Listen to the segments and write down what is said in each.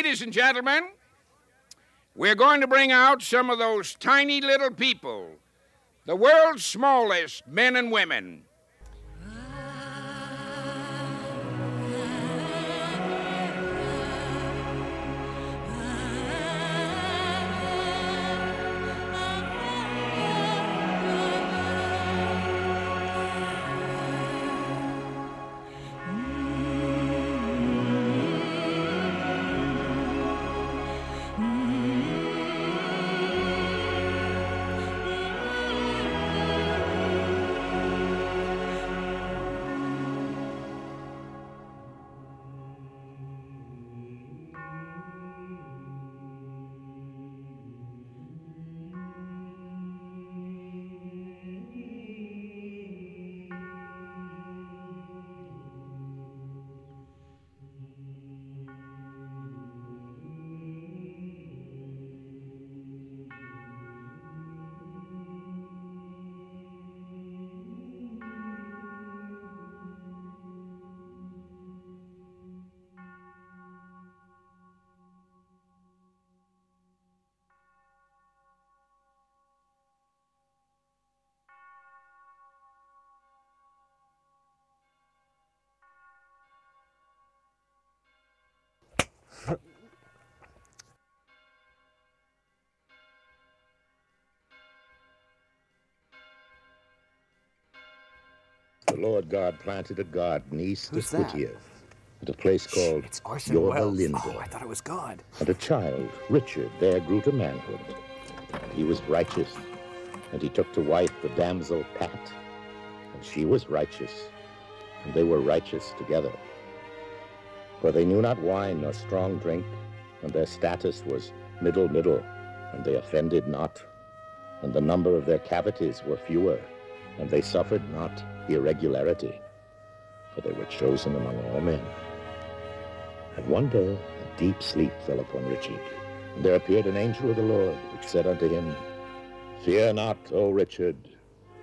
Ladies and gentlemen, we're going to bring out some of those tiny little people, the world's smallest men and women. The Lord God planted a garden east Who's of? Whittier, at a place called It's Orson Yorba. Linda. Oh, I thought it was God. And a child, Richard, there grew to manhood. He was righteous, and he took to wife the damsel Pat, and she was righteous, and they were righteous together. For they knew not wine nor strong drink, and their status was middle middle, and they offended not, and the number of their cavities were fewer, and they suffered not irregularity, for they were chosen among all men. And one day a deep sleep fell upon Richard, and there appeared an angel of the Lord, which said unto him, Fear not, O Richard,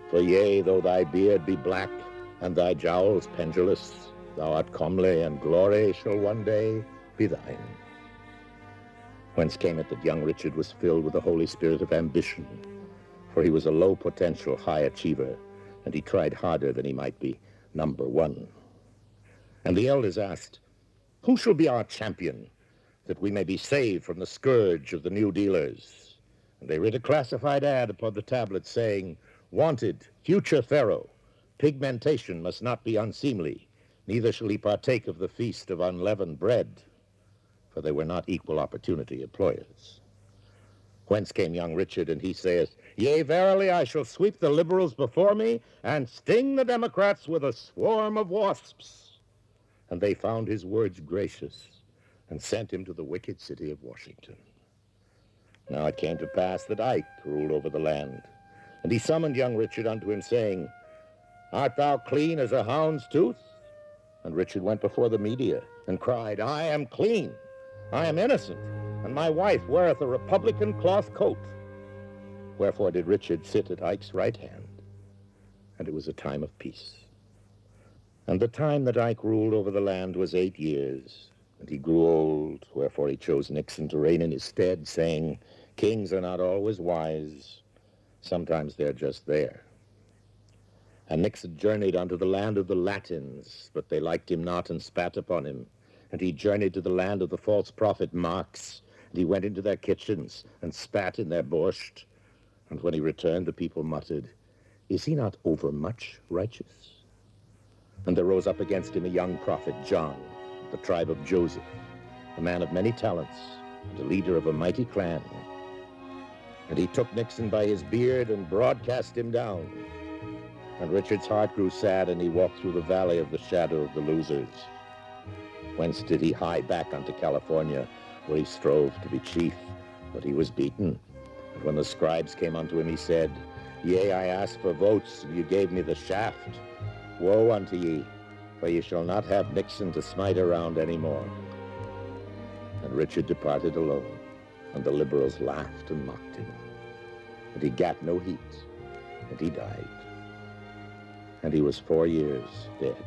for yea, though thy beard be black, and thy jowls pendulous, thou art comely, and glory shall one day be thine. Whence came it that young Richard was filled with the Holy Spirit of ambition? For he was a low potential high achiever, and he tried harder than he might be number one. And the elders asked, Who shall be our champion, that we may be saved from the scourge of the new dealers? And they writ a classified ad upon the tablet saying, Wanted, future Pharaoh. Pigmentation must not be unseemly, neither shall he partake of the feast of unleavened bread. For they were not equal opportunity employers. Whence came young Richard, and he saith, Yea, verily, I shall sweep the liberals before me, and sting the Democrats with a swarm of wasps. And they found his words gracious, and sent him to the wicked city of Washington. Now it came to pass that Ike ruled over the land, and he summoned young Richard unto him, saying, Art thou clean as a hound's tooth? And Richard went before the media, and cried, I am clean, I am innocent, and my wife weareth a Republican cloth coat. Wherefore did Richard sit at Ike's right hand, and it was a time of peace. And the time that Ike ruled over the land was eight years, and he grew old, wherefore he chose Nixon to reign in his stead, saying, Kings are not always wise, sometimes they're just there. And Nixon journeyed unto the land of the Latins, but they liked him not and spat upon him. And he journeyed to the land of the false prophet Marx, and he went into their kitchens and spat in their borscht. And when he returned, the people muttered, Is he not overmuch righteous? And there rose up against him a young prophet, John, the tribe of Joseph, a man of many talents, and a leader of a mighty clan. And he took Nixon by his beard and broadcast him down. And Richard's heart grew sad, and he walked through the valley of the shadow of the losers. Whence did he hie back unto California, where he strove to be chief, but he was beaten. And when the scribes came unto him, he said, Yea, I asked for votes, and you gave me the shaft. Woe unto ye, for ye shall not have Nixon to smite around any more. And Richard departed alone, and the liberals laughed and mocked him. And he gat no heat, and he died. And he was four years dead.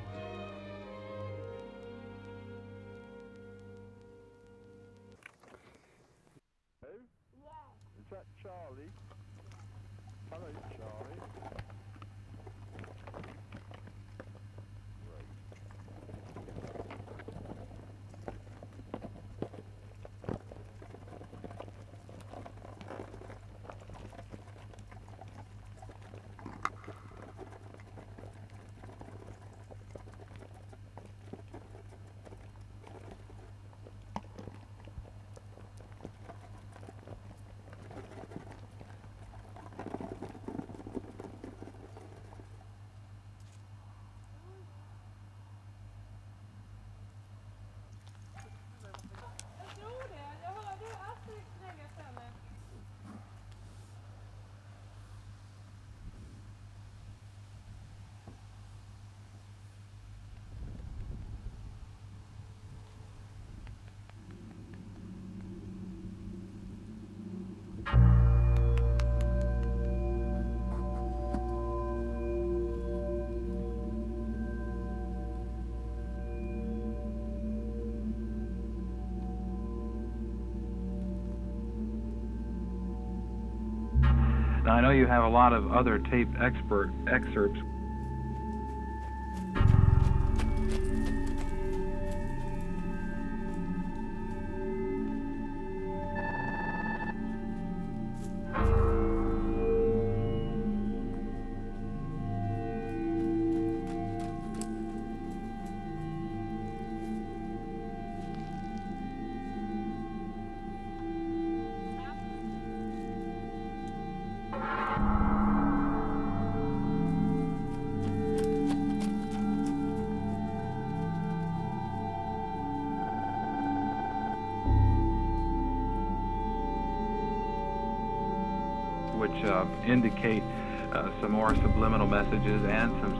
I know you have a lot of other taped expert excerpts.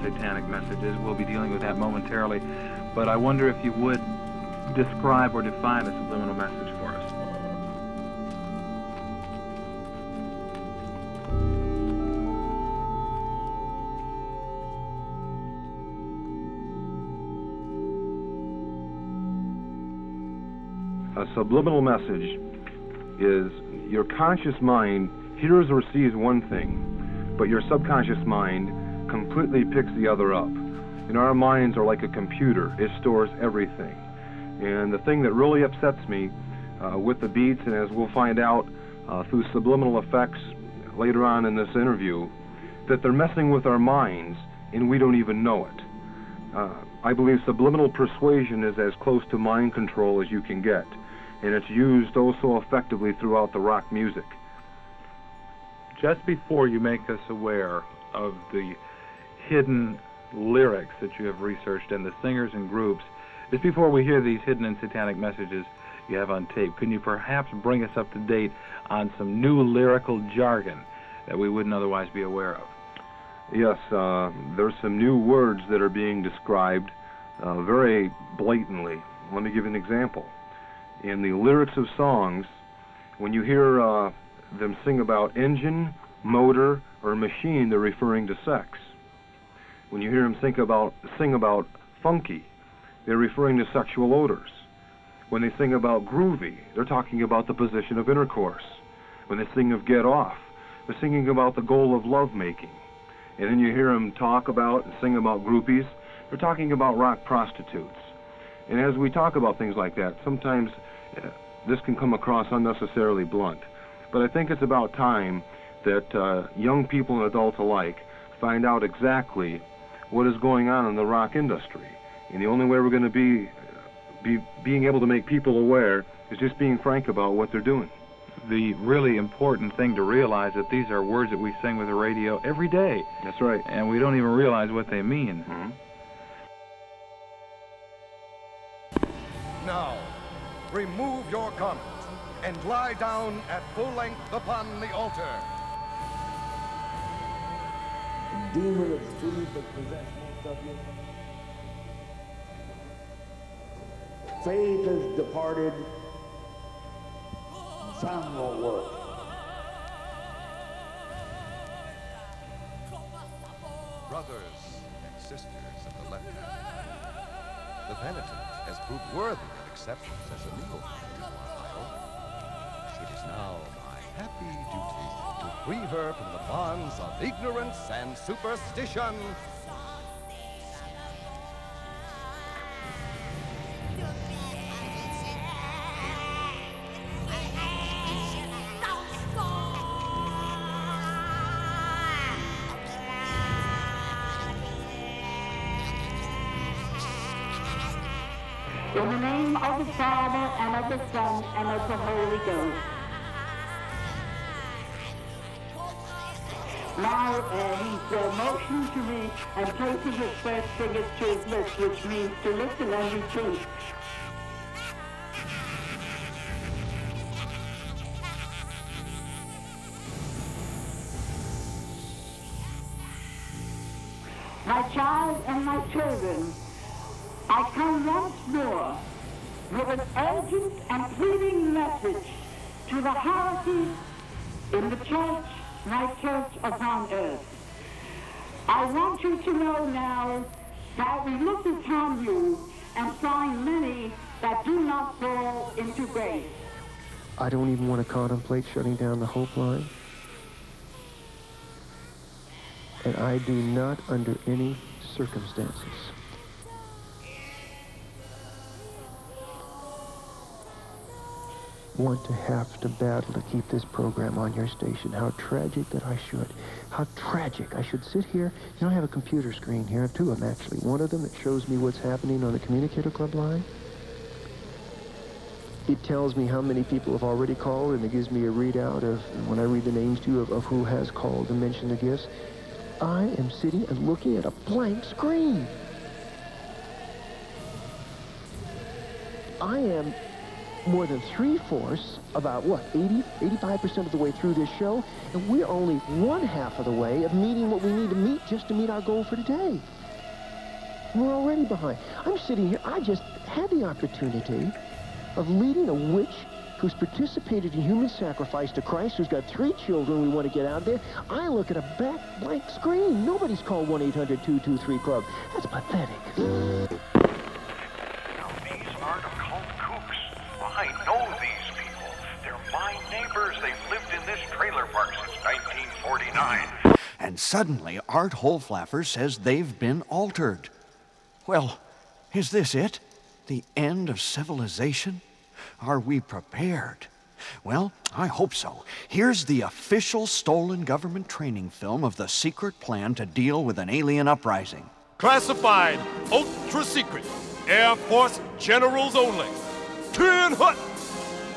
Satanic messages. We'll be dealing with that momentarily. But I wonder if you would describe or define a subliminal message for us. A subliminal message is your conscious mind hears or sees one thing, but your subconscious mind completely picks the other up. And our minds are like a computer, it stores everything. And the thing that really upsets me uh, with the beats, and as we'll find out uh, through subliminal effects later on in this interview, that they're messing with our minds and we don't even know it. Uh, I believe subliminal persuasion is as close to mind control as you can get, and it's used also effectively throughout the rock music. Just before you make us aware of the hidden lyrics that you have researched and the singers and groups, just before we hear these hidden and satanic messages you have on tape, can you perhaps bring us up to date on some new lyrical jargon that we wouldn't otherwise be aware of? Yes, uh, there's some new words that are being described uh, very blatantly. Let me give an example. In the lyrics of songs, when you hear uh, them sing about engine, motor, or machine, they're referring to sex. When you hear them think about, sing about funky, they're referring to sexual odors. When they sing about groovy, they're talking about the position of intercourse. When they sing of get off, they're singing about the goal of lovemaking. And then you hear them talk about and sing about groupies, they're talking about rock prostitutes. And as we talk about things like that, sometimes uh, this can come across unnecessarily blunt. But I think it's about time that uh, young people and adults alike find out exactly what is going on in the rock industry. And the only way we're going to be, be being able to make people aware is just being frank about what they're doing. The really important thing to realize that these are words that we sing with the radio every day, That's right. and we don't even realize what they mean. Mhm. Now, remove your garments and lie down at full length upon the altar. Demon of sleep that possessed most of you. Faith has departed. Sound won't work. Brothers and sisters of the left hand, the penitent has proved worthy of acceptance as a legal. It is now happy duty to free her from the bonds of ignorance and superstition. In the name of the Father, and of the Son, and of the Holy Ghost. Now uh, he's uh, motioning to me and placing his first fingers to his lips, which means to listen and repeat. My child and my children, I come once more with an urgent and pleading message to the hierarchy in the church, my church upon earth. I want you to know now that we look upon you and find many that do not fall into grace. I don't even want to contemplate shutting down the Hope Line. And I do not, under any circumstances, want to have to battle to keep this program on your station. How tragic that I should. How tragic. I should sit here. You know, I have a computer screen here. I have two of them, actually. One of them that shows me what's happening on the Communicator Club line. It tells me how many people have already called, and it gives me a readout of, when I read the names to you, of, of who has called and mentioned the gifts. I am sitting and looking at a blank screen. I am more than three-fourths, about what, 80, 85% of the way through this show, and we're only one half of the way of meeting what we need to meet just to meet our goal for today. We're already behind. I'm sitting here, I just had the opportunity of leading a witch who's participated in human sacrifice to Christ, who's got three children we want to get out there. I look at a back blank screen. Nobody's called 1-800-223-CLUB. That's pathetic. Suddenly, Art Holflaffer says they've been altered. Well, is this it? The end of civilization? Are we prepared? Well, I hope so. Here's the official stolen government training film of the secret plan to deal with an alien uprising. Classified, ultra secret, Air Force generals only. Ten hut!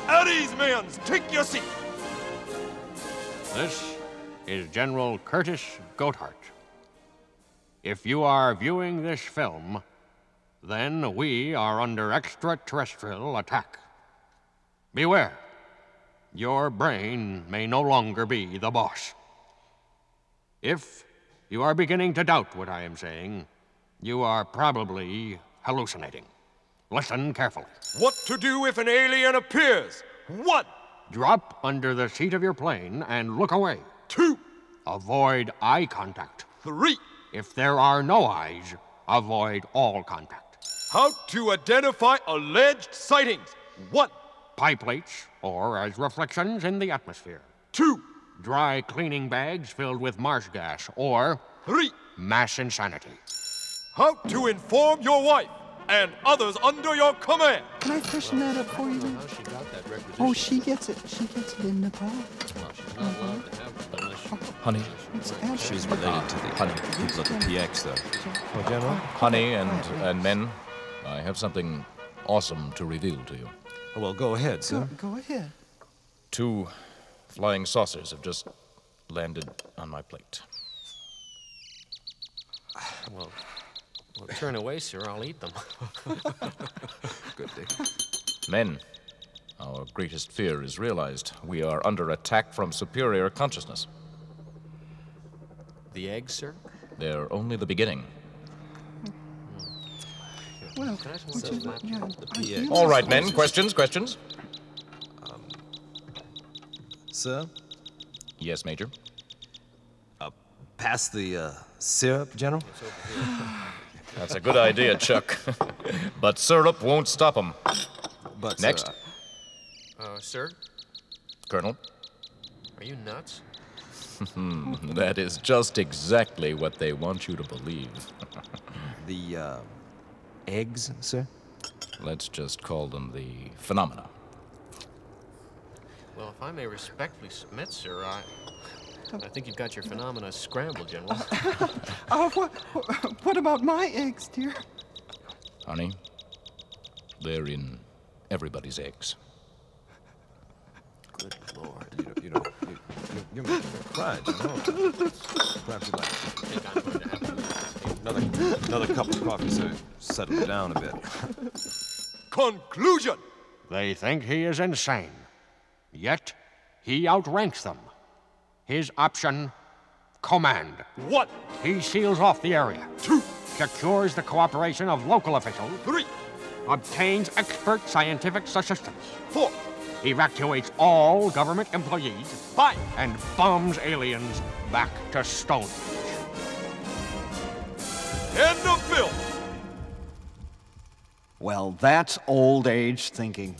At ease, men, take your seat. This is General Curtis Goathart. If you are viewing this film, then we are under extraterrestrial attack. Beware, your brain may no longer be the boss. If you are beginning to doubt what I am saying, you are probably hallucinating. Listen carefully. What to do if an alien appears? What? Drop under the seat of your plane and look away. Two. Avoid eye contact. Three. If there are no eyes, avoid all contact. How to identify alleged sightings? One. Pie plates, or as reflections in the atmosphere. Two. Dry cleaning bags filled with marsh gas, or Three. mass insanity. How to inform your wife and others under your command? Can I freshen that up for you? then? Oh, she gets it. She gets it in Nepal. Uh-huh. Honey, It's absolutely- she's related to the honey people at the PX, though. Oh, General? Honey and, and men, I have something awesome to reveal to you. Well, go ahead, Go, go ahead. Two flying saucers have just landed on my plate. Well, well, turn away, sir. I'll eat them. Good day. Men, our greatest fear is realized. We are under attack from superior consciousness. The eggs, sir? They're only the beginning. Well, Can I just would you, yeah, I- PX? All right, men, questions, questions? Sir, Yes, Major. pass the uh, syrup, General. That's a good idea, Chuck. but syrup won't stop them. But Next. uh, Uh, sir? Colonel, Are you nuts? Hmm, that is just exactly what they want you to believe. The, uh, eggs, sir? Let's just call them the phenomena. Well, if I may respectfully submit, sir, I. I think you've got your phenomena scrambled, General. Uh, uh, oh, what, what about my eggs, dear? Honey, they're in everybody's eggs. Good lord. You know, you know, you, you, you're making me cry, you know. Perhaps you'd like another, another cup of coffee, sir. Settle it down a bit. Conclusion! They think he is insane. Yet, he outranks them. His option command. One. He seals off the area. Two. Secures the cooperation of local officials. Three. Obtains expert scientific assistance. Four. Evacuates all government employees. Five. And bombs aliens back to Stone. End of film. Well, that's old age thinking.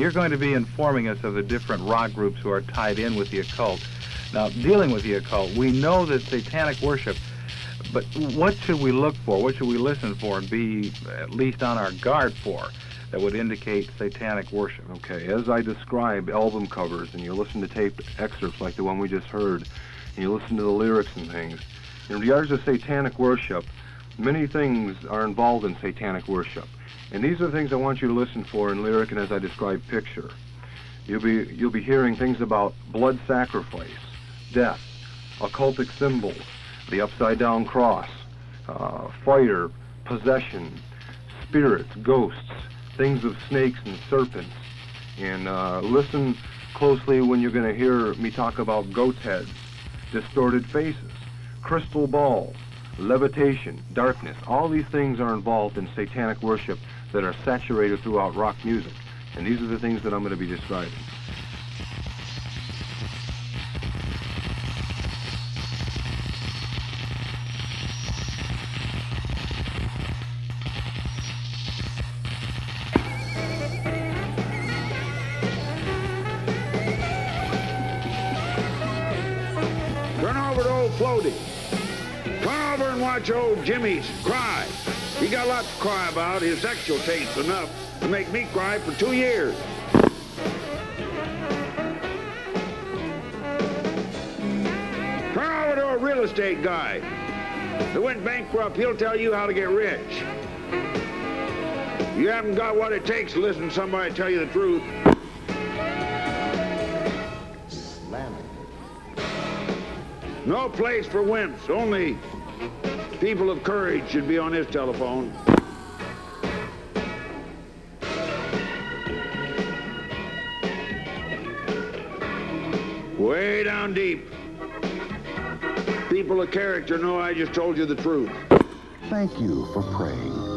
You're going to be informing us of the different rock groups who are tied in with the occult. Now, dealing with the occult, we know that satanic worship, but what should we look for? What should we listen for and be at least on our guard for that would indicate satanic worship? Okay, as I describe album covers and you listen to tape excerpts like the one we just heard, and you listen to the lyrics and things, in regards to satanic worship, many things are involved in satanic worship. And these are the things I want you to listen for in lyric and as I describe picture. You'll be you'll be hearing things about blood sacrifice, death, occultic symbols, the upside down cross, uh, fire, possession, spirits, ghosts, things of snakes and serpents. And uh, listen closely when you're going to hear me talk about goat's heads, distorted faces, crystal balls, levitation, darkness. All these things are involved in satanic worship that are saturated throughout rock music. And these are the things that I'm going to be describing. Turn over to old Floaty. Come over and watch old Jimmy's cry. He got lots to cry about. His sexual taste enough to make me cry for two years. Turn over to a real estate guy that went bankrupt. He'll tell you how to get rich. You haven't got what it takes to listen to somebody tell you the truth. Slamming. No place for wimps. Only people of courage should be on his telephone. Way down deep. People of character know I just told you the truth. Thank you for praying.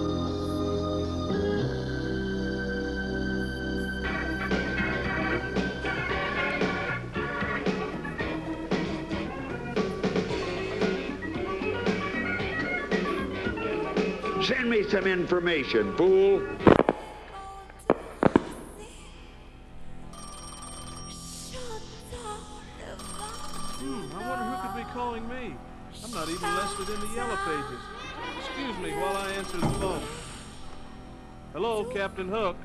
Me some information, fool. Hmm, I wonder who could be calling me. I'm not even listed in the yellow pages. Excuse me while I answer the phone. Hello, Captain Hook.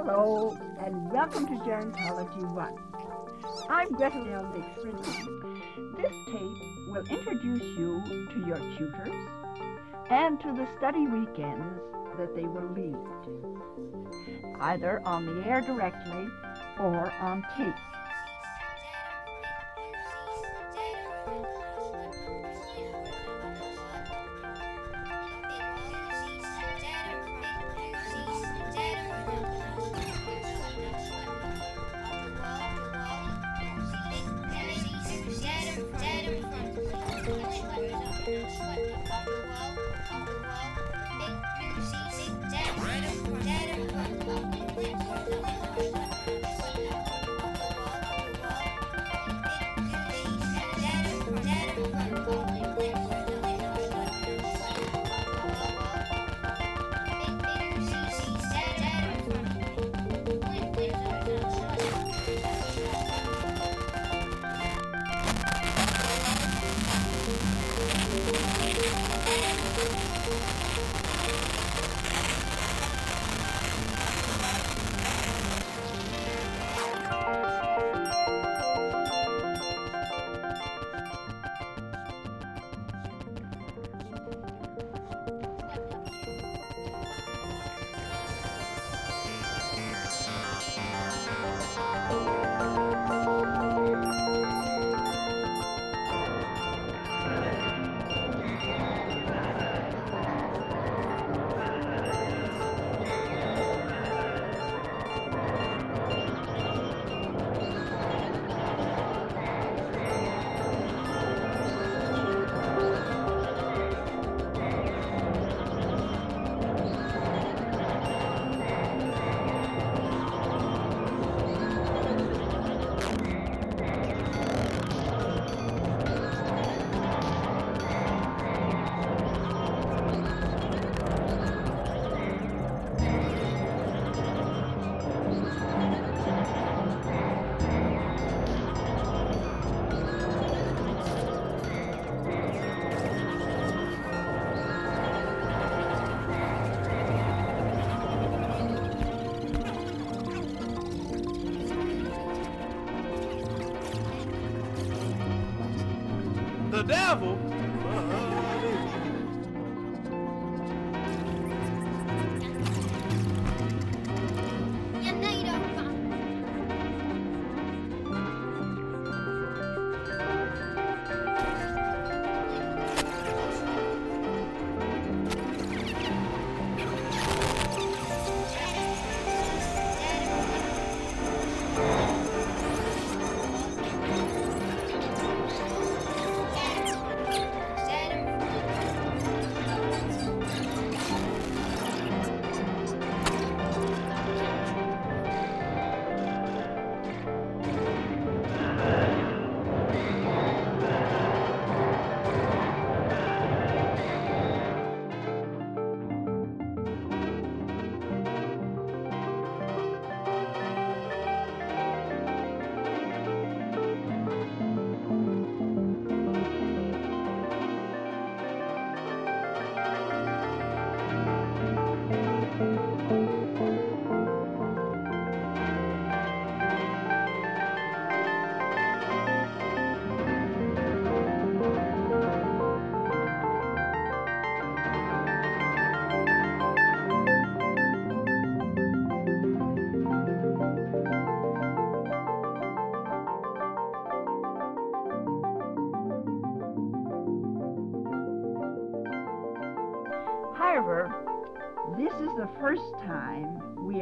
Hello, and welcome to Gerontology 1. I'm Elvig Fridley. This tape will introduce you to your tutors and to the study weekends that they will lead, either on the air directly or on tape.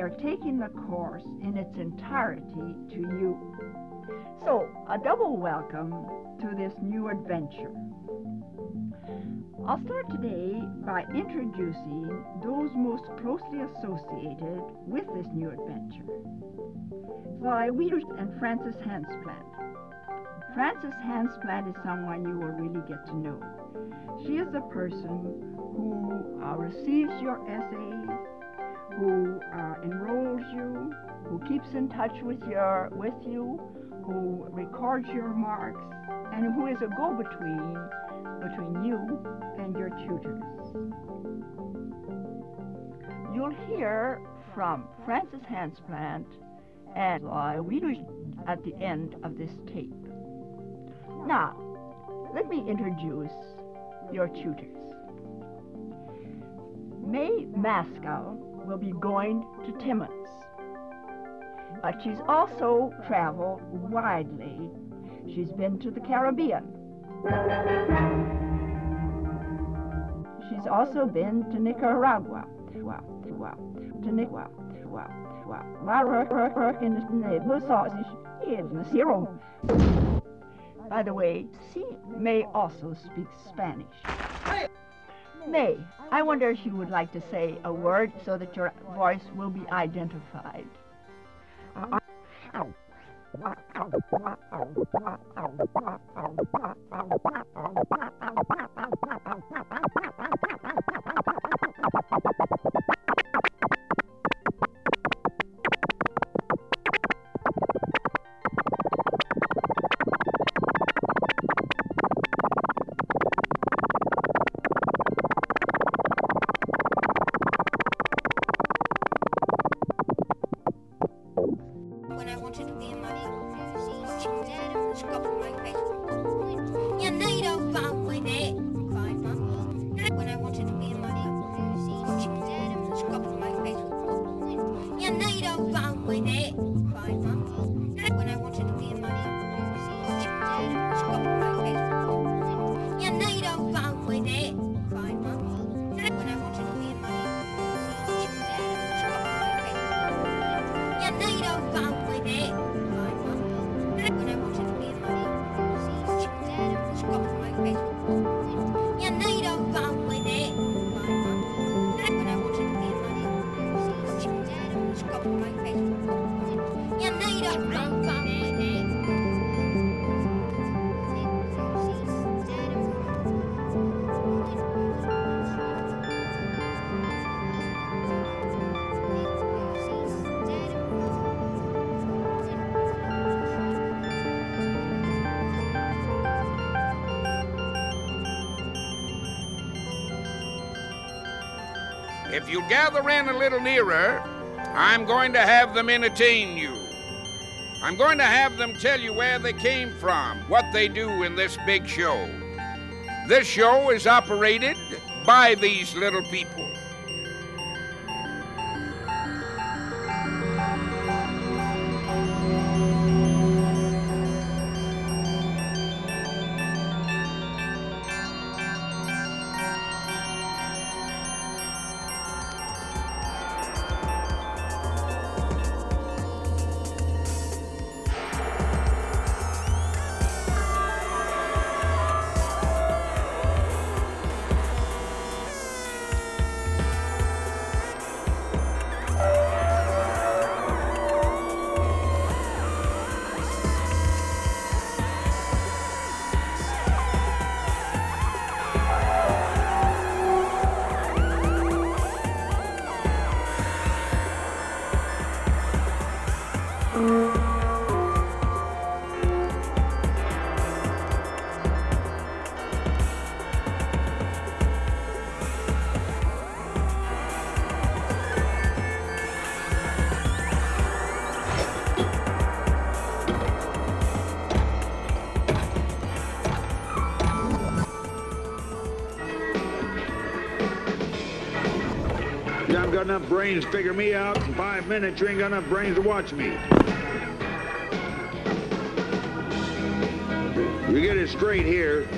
Are taking the course in its entirety to you. So, a double welcome to this new adventure. I'll start today by introducing those most closely associated with this new adventure. Why, Weeders and Frances Hansplant. Frances Hansplant is someone you will really get to know. She is the person who uh, receives your essays, who uh, enrolls you, who keeps in touch with your with you, who records your marks, and who is a go-between between you and your tutors. You'll hear from Francis Hansplant and uh, readers at the end of this tape. Now, let me introduce your tutors. May Maskell will be going to Timmins, but she's also traveled widely. She's been to the Caribbean. She's also been to Nicaragua. To Nicaragua. In the. By the way, she may also speak Spanish. May, I wonder if you would like to say a word so that your voice will be identified. If you gather in a little nearer, I'm going to have them entertain you. I'm going to have them tell you where they came from, what they do in this big show. This show is operated by these little people. Enough brains to figure me out. In five minutes, you ain't got enough brains to watch me. You get it straight here.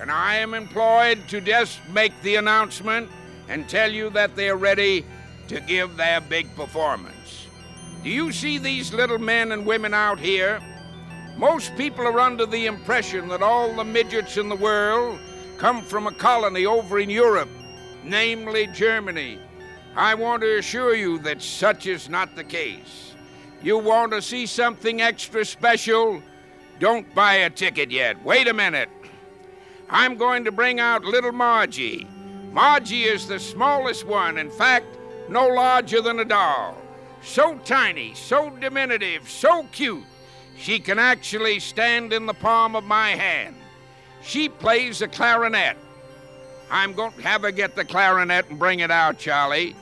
And I am employed to just make the announcement and tell you that they're ready to give their big performance. Do you see these little men and women out here? Most people are under the impression that all the midgets in the world come from a colony over in Europe, namely Germany. I want to assure you that such is not the case. You want to see something extra special? Don't buy a ticket yet. Wait a minute. I'm going to bring out little Margie. Margie is the smallest one, in fact, no larger than a doll. So tiny, so diminutive, so cute, she can actually stand in the palm of my hand. She plays the clarinet. I'm going to have her get the clarinet and bring it out, Charlie.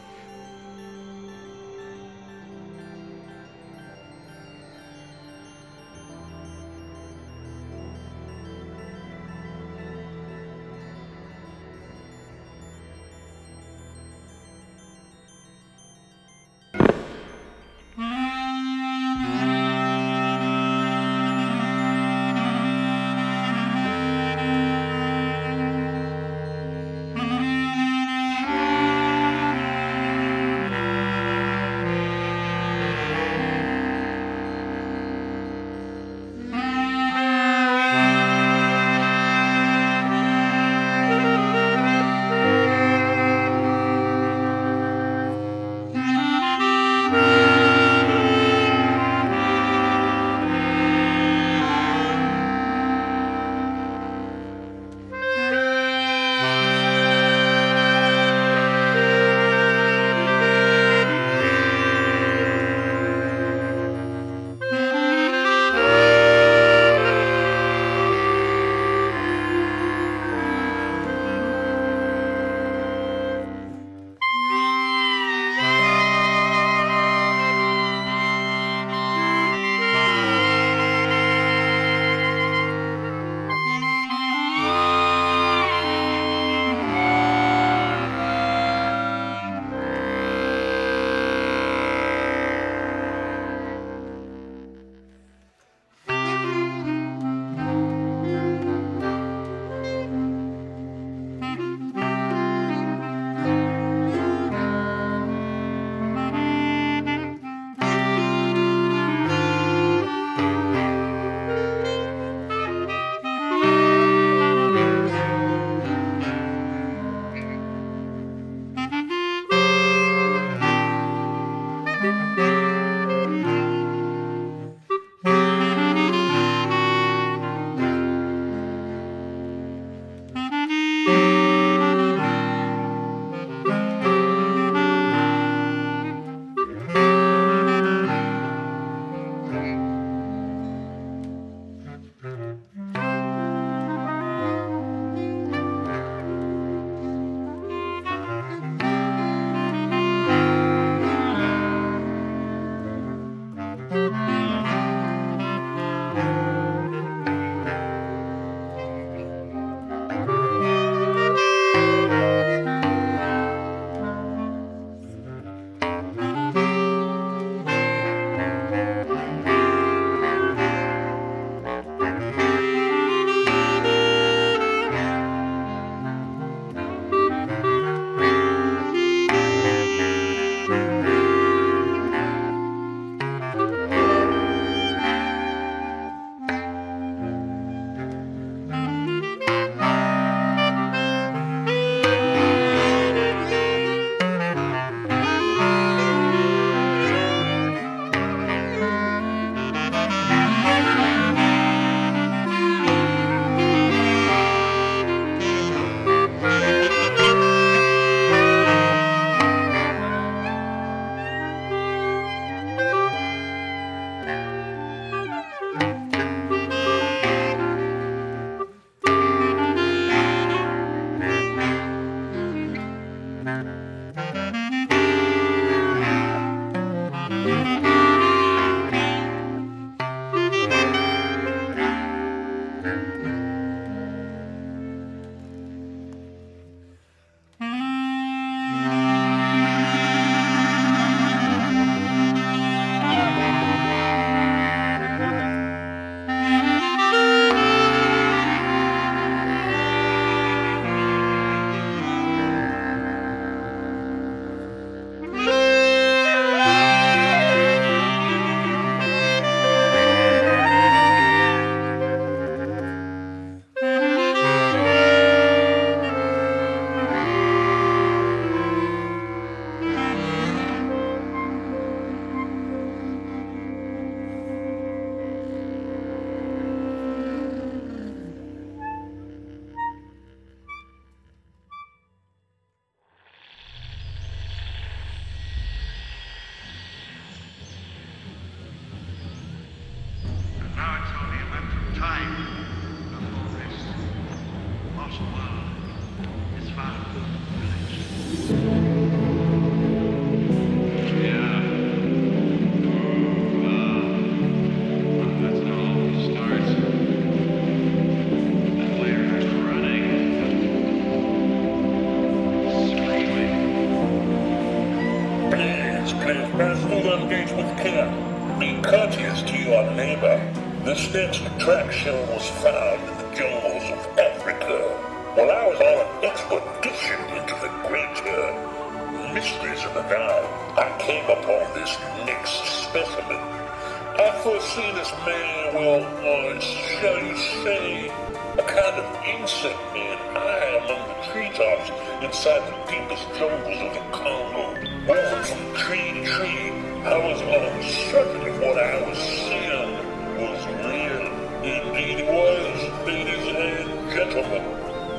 I foresee this man, well, uh, shall you say, a kind of insect man high among the treetops inside the deepest jungles of the Congo. Walking from tree to tree, I was uncertain if what I was seeing was real. Indeed it was, ladies and gentlemen.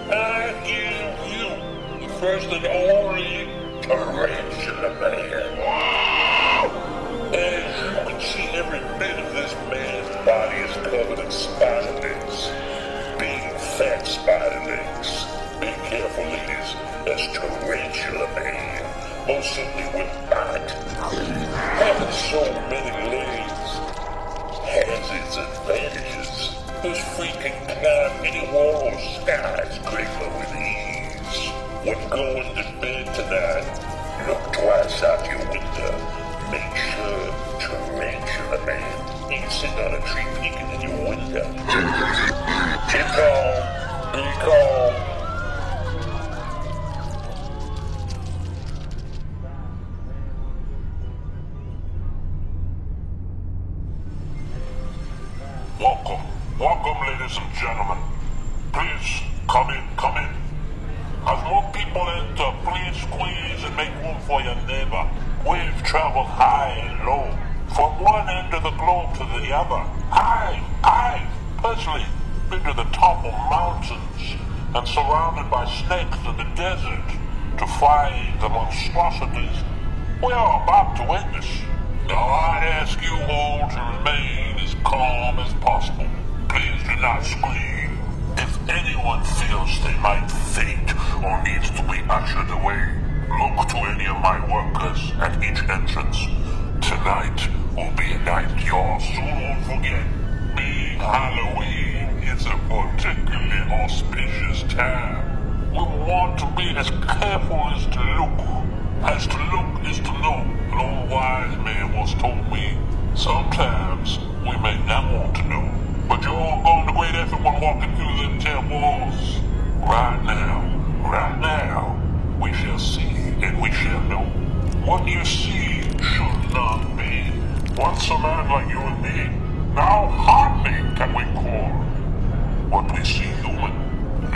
I give you the first and only tarantula man. As you can see, every bit is covered in spider legs. Big, fat spider legs. Be careful, ladies, as tarantula man most certainly will bite. Having so many legs has its advantages. This freak can climb any wall or skyscraper with ease. When going to bed tonight, look twice out your window. Make sure Tarantula Man sitting on a tree peeking in your window. Be calm. Be calm. We want to be as careful as to look. As to look is to know. An old wise man once told me, sometimes we may not want to know. But you're all going to great effort when walking through them ten walls. Right now, right now, we shall see and we shall know. What you see should not be. Once a man like you and me, now hardly can we call what we see.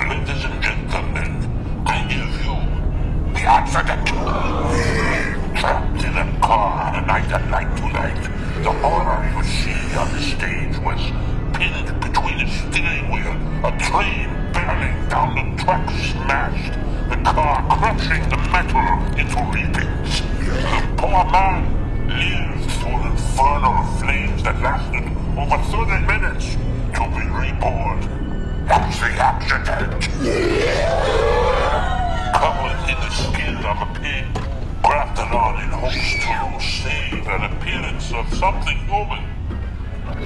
Ladies and gentlemen, I give you the accident. Trapped in a car on a night unlike tonight, the horror you see on the stage was pinned between a steering wheel, a train barreling down the track smashed, the car crushing the metal into reapings. The poor man lived through an infernal flames that lasted over 30 minutes to be reborn. That's the accident. Covered in the skin of a pig, grafted on in hopes to save an appearance of something human.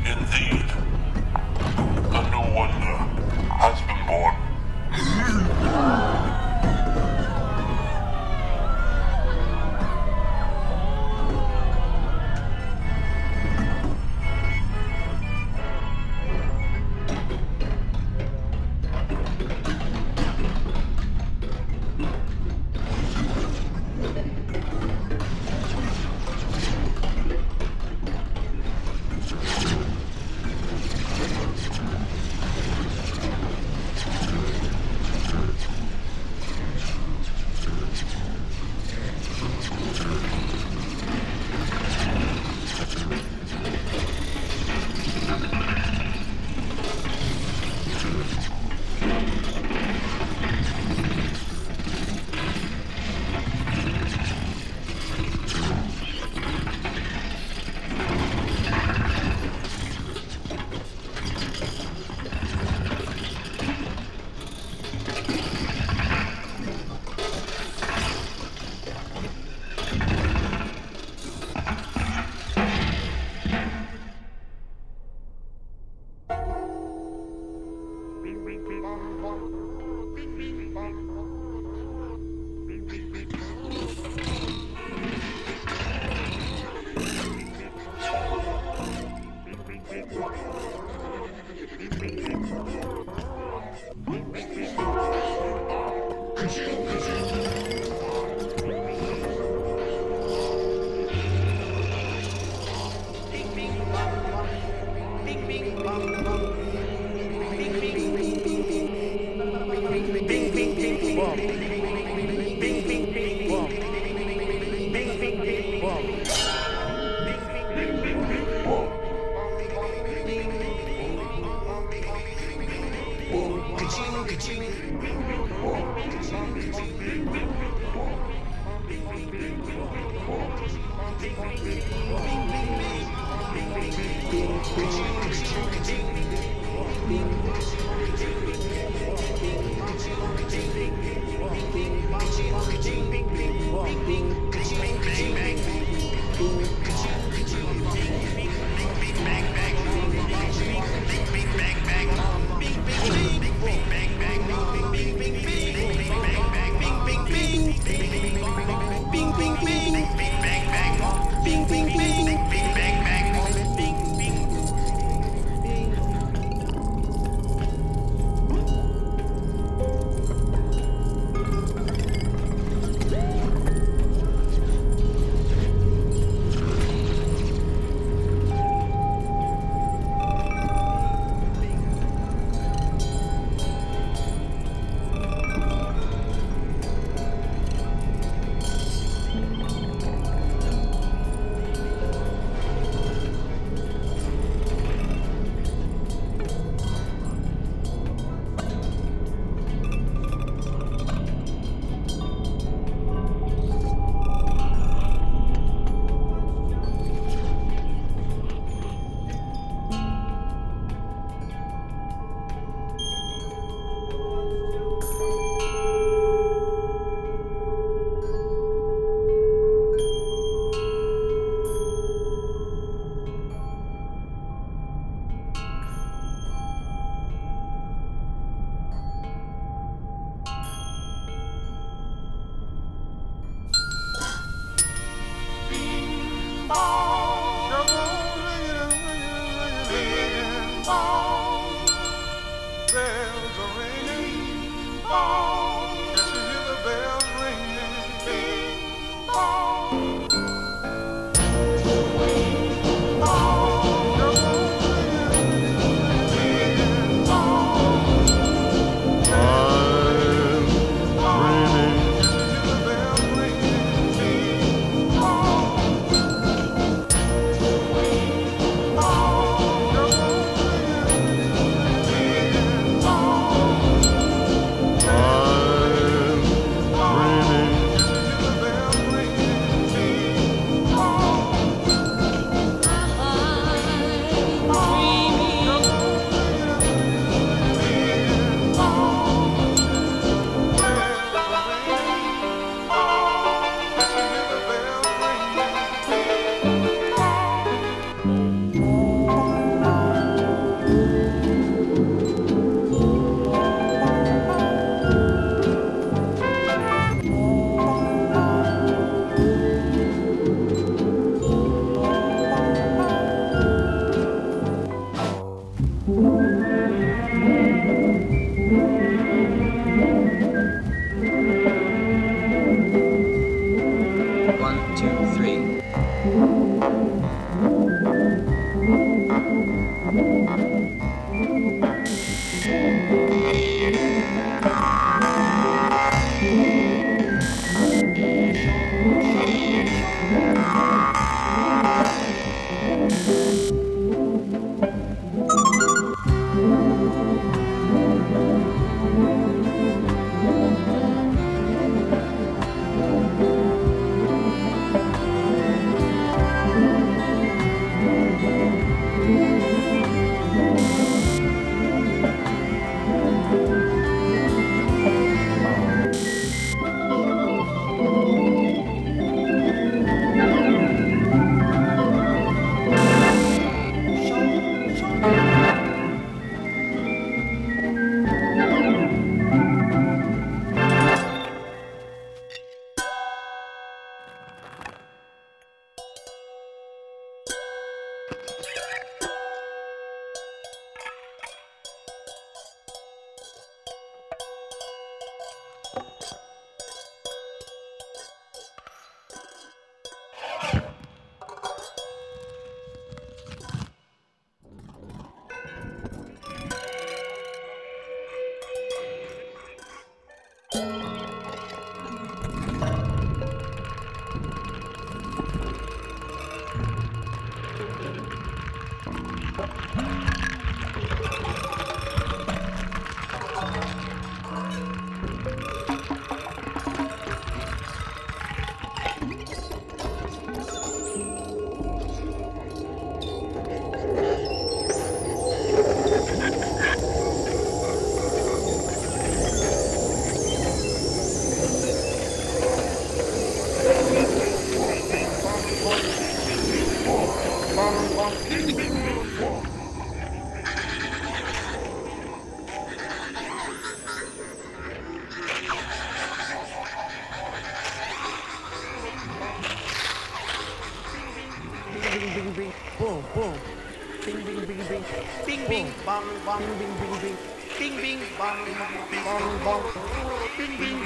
Indeed, a new wonder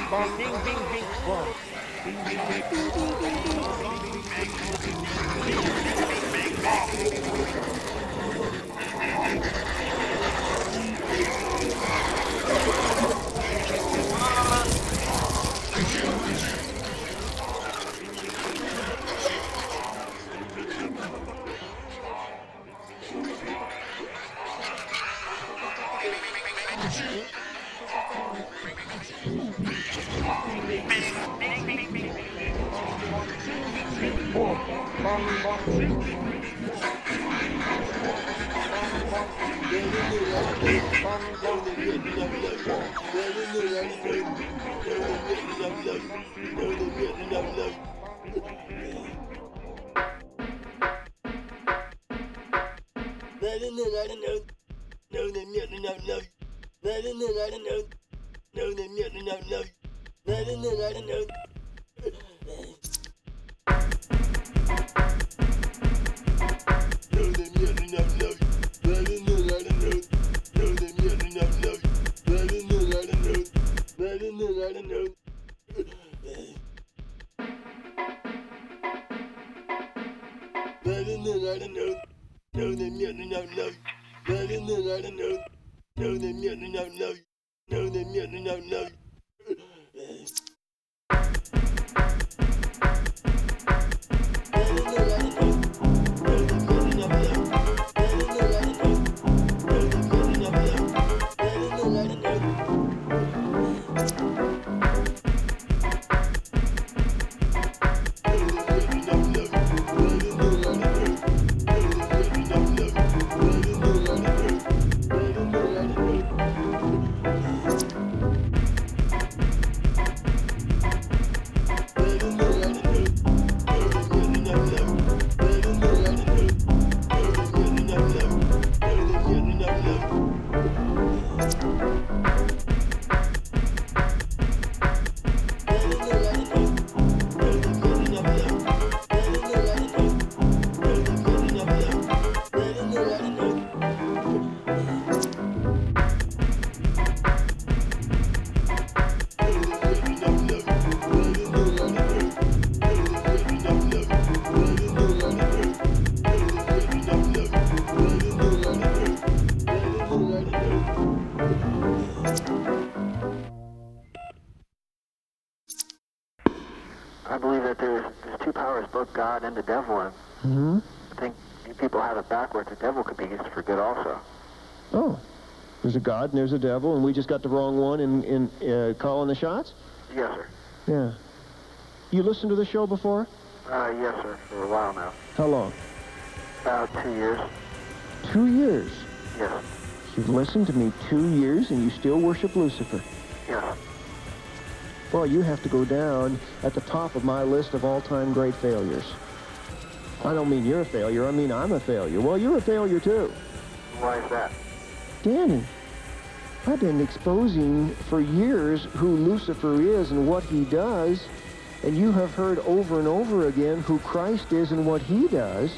Bing, bing, bing, bong, bing, bing, bing, boom. Bing, bing, bing, bing, bing, bing, bing. I both God and the devil, and Mm-hmm. I think you people have it backwards. The devil could be used for good also. Oh. There's a God and there's a devil, and we just got the wrong one in, in uh, calling the shots? Yes, sir. Yeah. You listened to the show before? Uh, yes, sir, for a while now. How long? About two years. Two years. Yes. You've listened to me two years and you still worship Lucifer. Yes. Well, you have to go down at the top of my list of all-time great failures. I don't mean you're a failure, I mean I'm a failure. Well, you're a failure too. Why is that? Danny, I've been exposing for years who Lucifer is and what he does, and you have heard over and over again who Christ is and what he does,